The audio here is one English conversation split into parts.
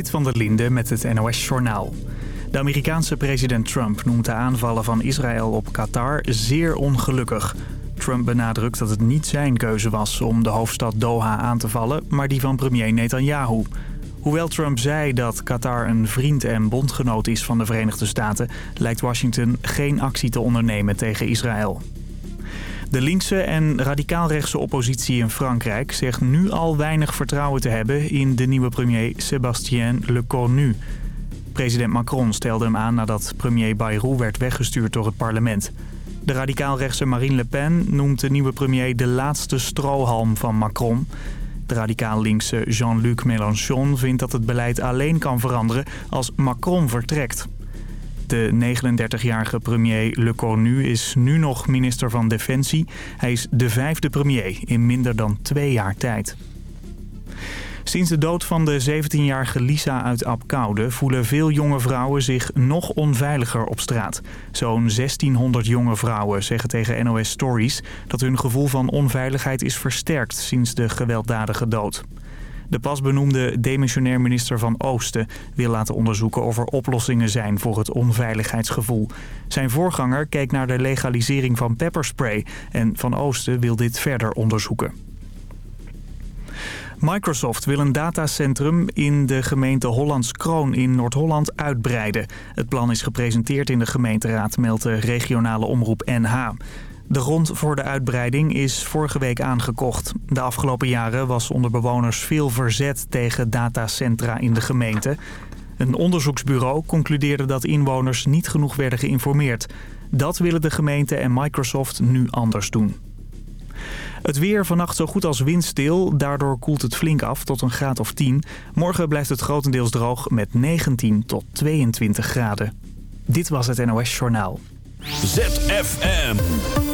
Dit van der Linde met het NOS-journaal. De Amerikaanse president Trump noemt de aanvallen van Israël op Qatar zeer ongelukkig. Trump benadrukt dat het niet zijn keuze was om de hoofdstad Doha aan te vallen, maar die van premier Netanyahu. Hoewel Trump zei dat Qatar een vriend en bondgenoot is van de Verenigde Staten... lijkt Washington geen actie te ondernemen tegen Israël. De linkse en radicaalrechtse oppositie in Frankrijk zegt nu al weinig vertrouwen te hebben in de nieuwe premier Sébastien Lecornu. President Macron stelde hem aan nadat premier Bayrou werd weggestuurd door het parlement. De radicaalrechtse Marine Le Pen noemt de nieuwe premier de laatste strohalm van Macron. De radicaal linkse Jean-Luc Mélenchon vindt dat het beleid alleen kan veranderen als Macron vertrekt. De 39-jarige premier Le Cornu is nu nog minister van Defensie. Hij is de vijfde premier in minder dan twee jaar tijd. Sinds de dood van de 17-jarige Lisa uit Apkoude voelen veel jonge vrouwen zich nog onveiliger op straat. Zo'n 1600 jonge vrouwen zeggen tegen NOS Stories dat hun gevoel van onveiligheid is versterkt sinds de gewelddadige dood. De pas benoemde demissionair minister van Oosten wil laten onderzoeken of er oplossingen zijn voor het onveiligheidsgevoel. Zijn voorganger keek naar de legalisering van pepperspray en Van Oosten wil dit verder onderzoeken. Microsoft wil een datacentrum in de gemeente Hollands Kroon in Noord-Holland uitbreiden. Het plan is gepresenteerd in de gemeenteraad, meldt de regionale omroep NH. De grond voor de uitbreiding is vorige week aangekocht. De afgelopen jaren was onder bewoners veel verzet tegen datacentra in de gemeente. Een onderzoeksbureau concludeerde dat inwoners niet genoeg werden geïnformeerd. Dat willen de gemeente en Microsoft nu anders doen. Het weer vannacht zo goed als windstil. Daardoor koelt het flink af tot een graad of 10. Morgen blijft het grotendeels droog met 19 tot 22 graden. Dit was het NOS Journaal. ZFM.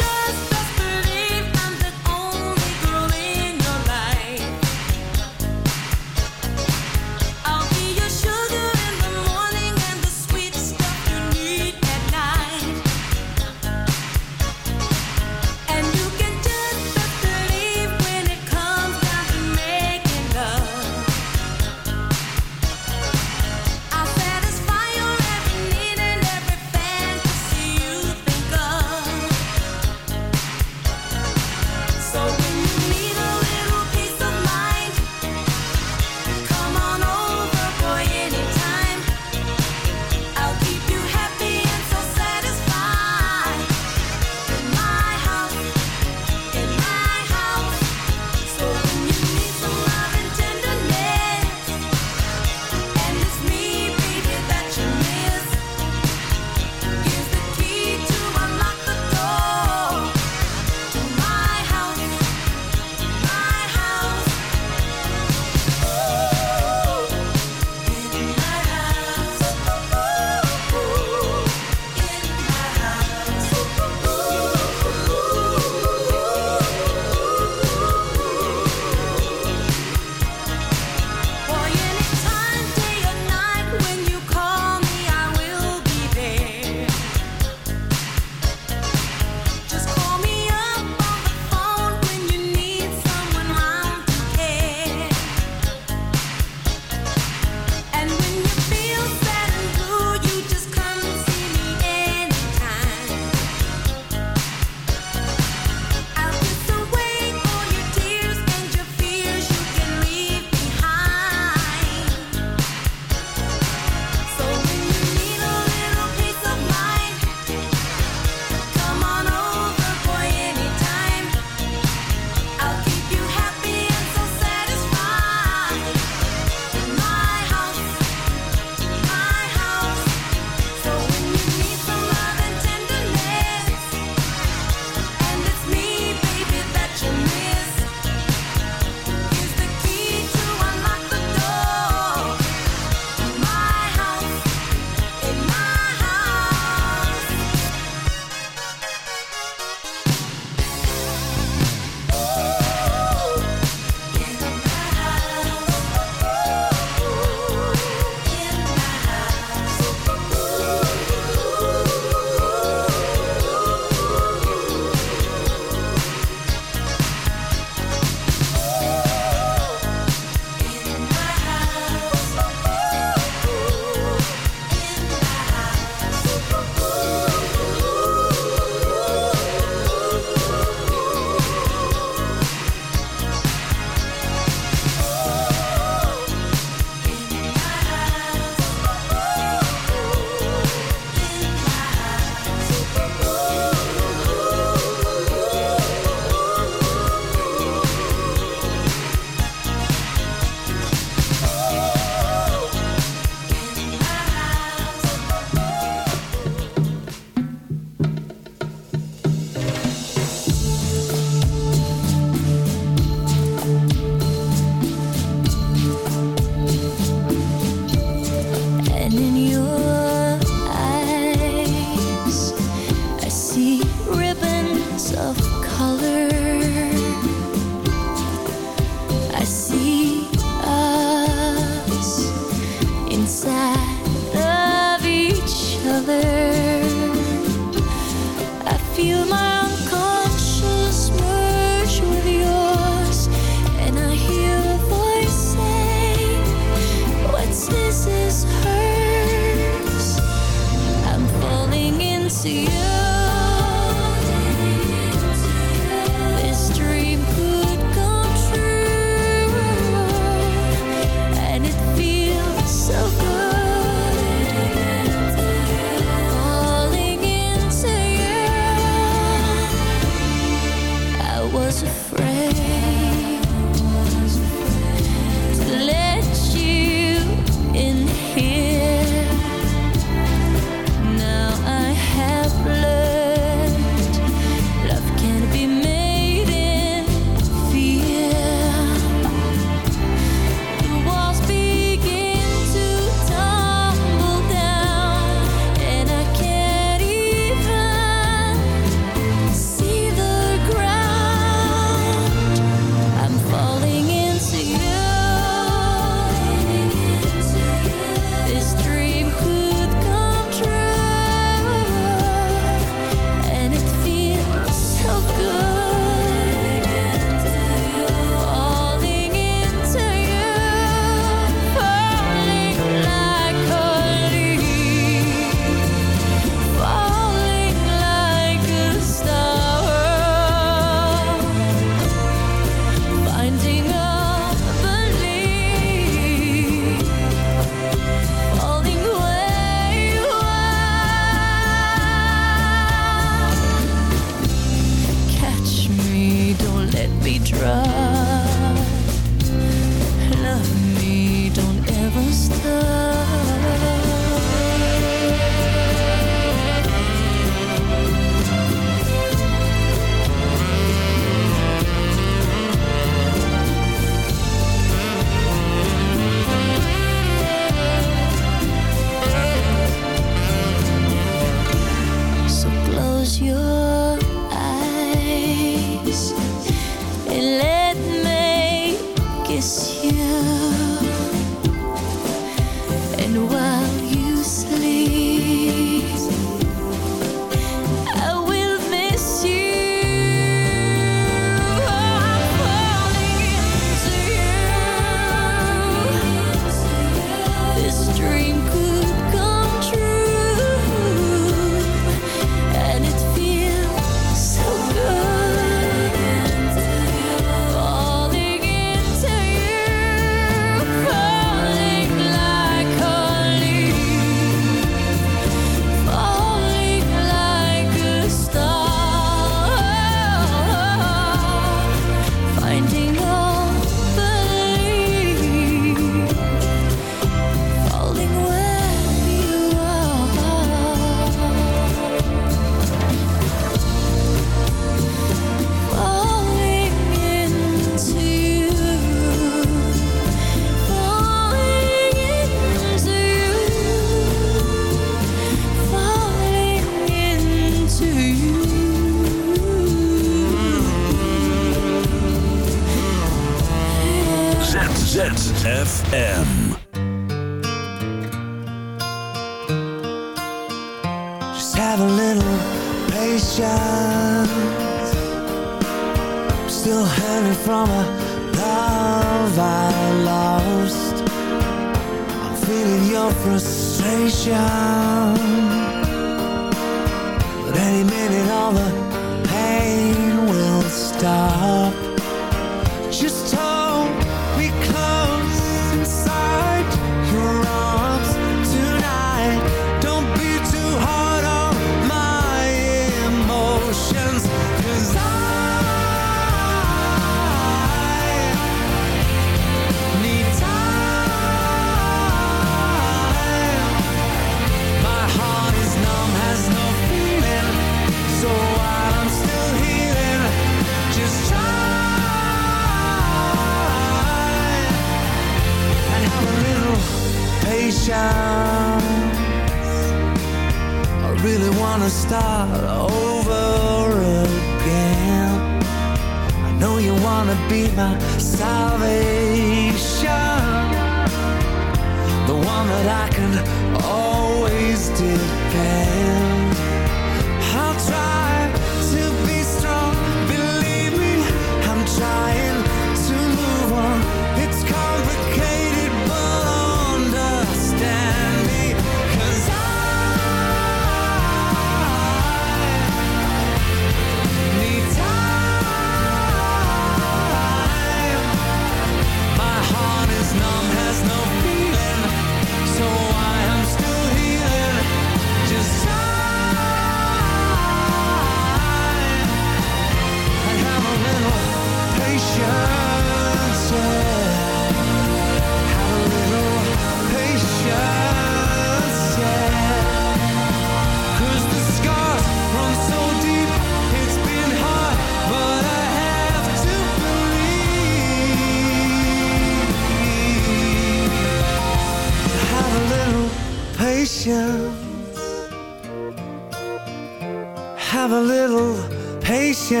陪赔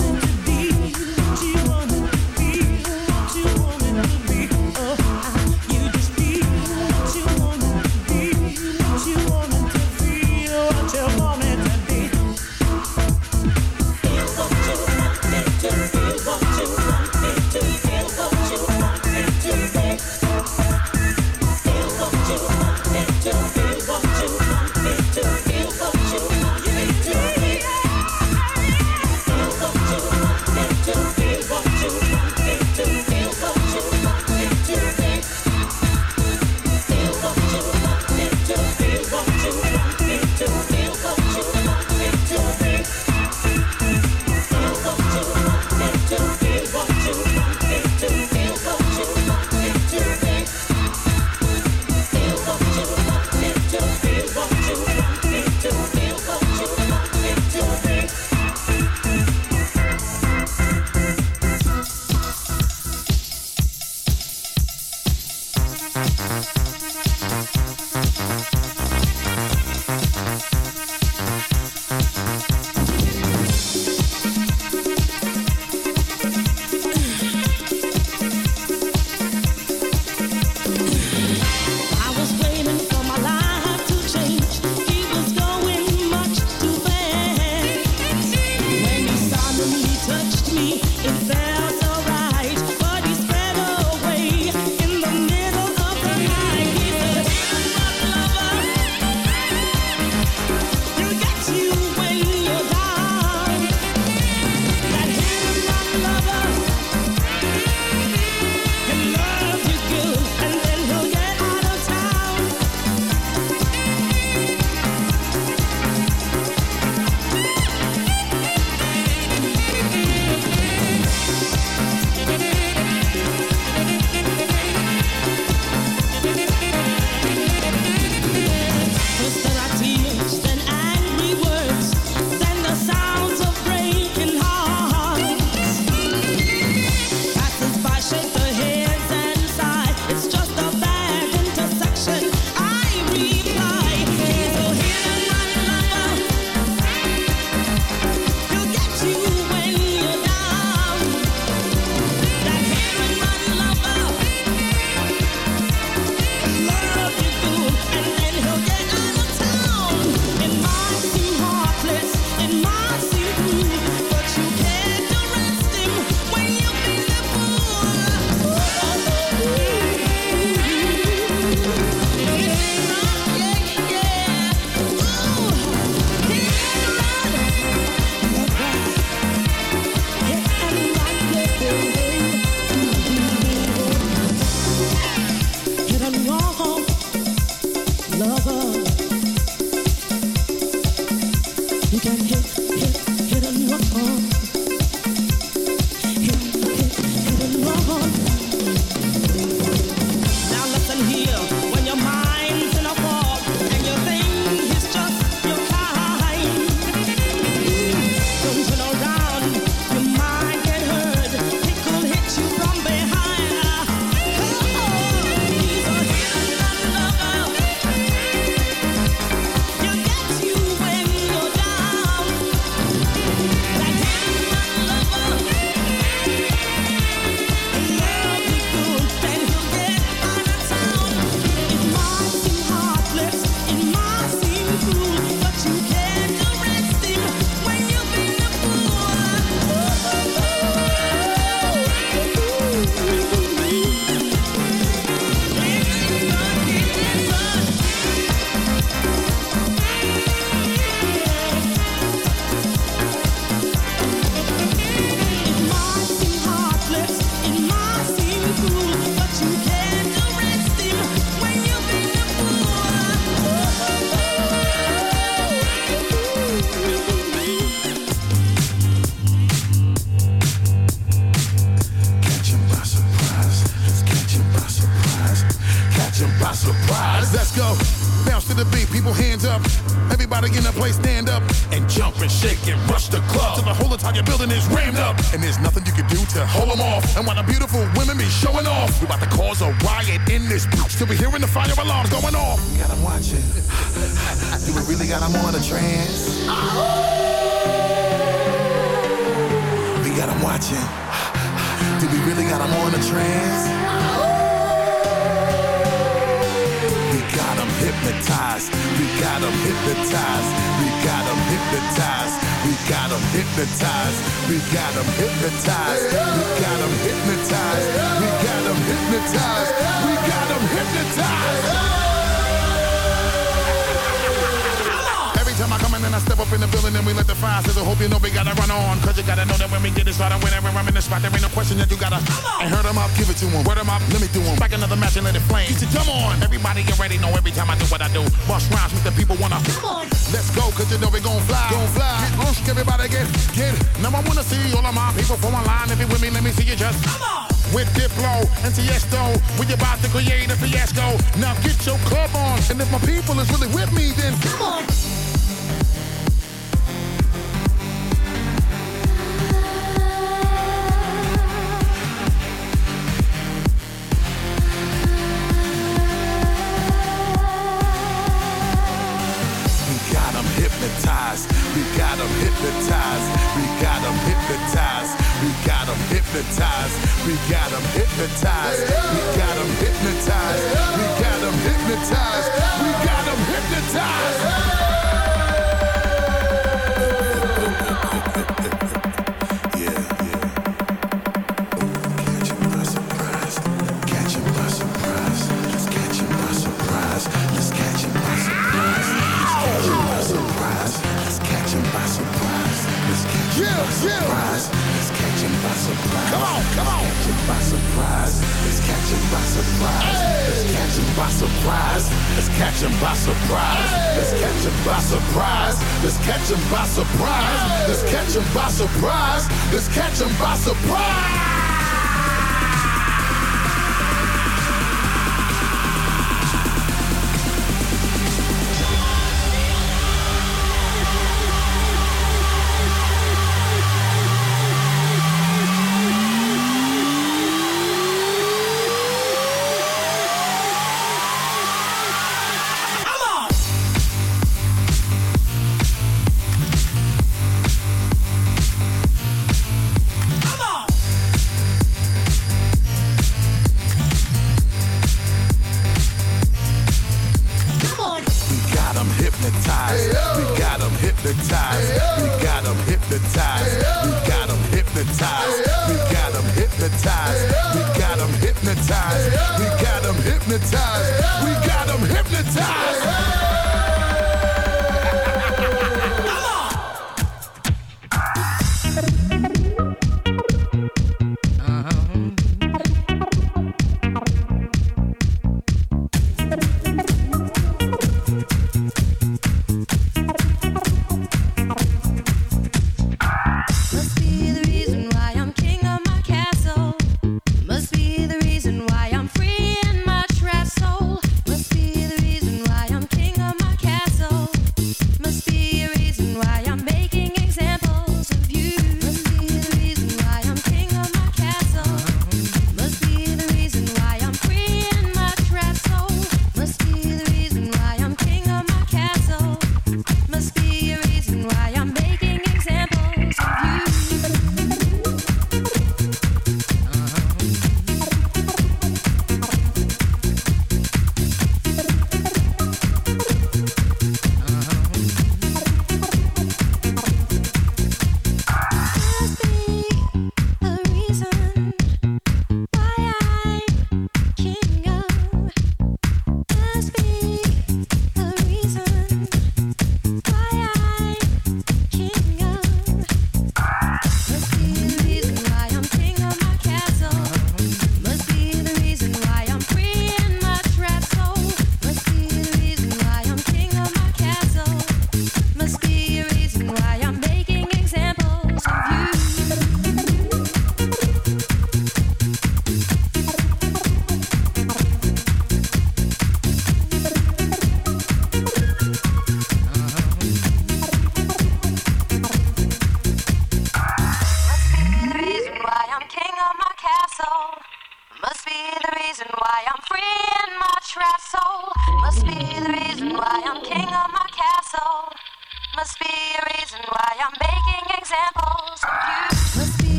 Them up, give it to them. Word them up, let me do them. Back another match and let it flame. You come on. Everybody get ready, know every time I do what I do. Bust rhymes, make the people wanna. Come on. Let's go, cause you know we gon' fly. Gon' fly. Get loose, everybody get, get. Now I wanna see all of my people from online. If you with me, let me see you just. Come on. With Diplo and Tiesto, we about to create a fiasco. Now get your club on, and if my people is really with me, then come on.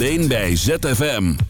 Alleen bij ZFM.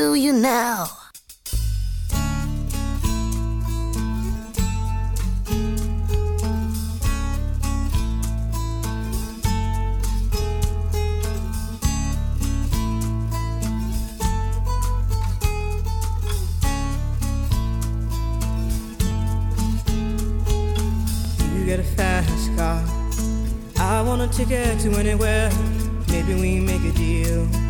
Do you now. Get a fast car. I want a ticket to anywhere. Maybe we make a deal.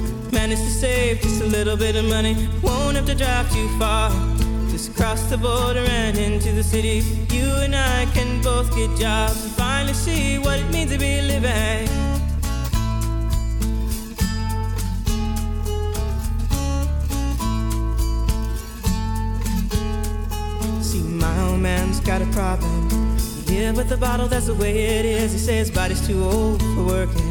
Managed to save just a little bit of money. Won't have to drive too far. Just cross the border and into the city. You and I can both get jobs and finally see what it means to be living. See, my old man's got a problem. He lives with a bottle, that's the way it is. He says body's too old for working.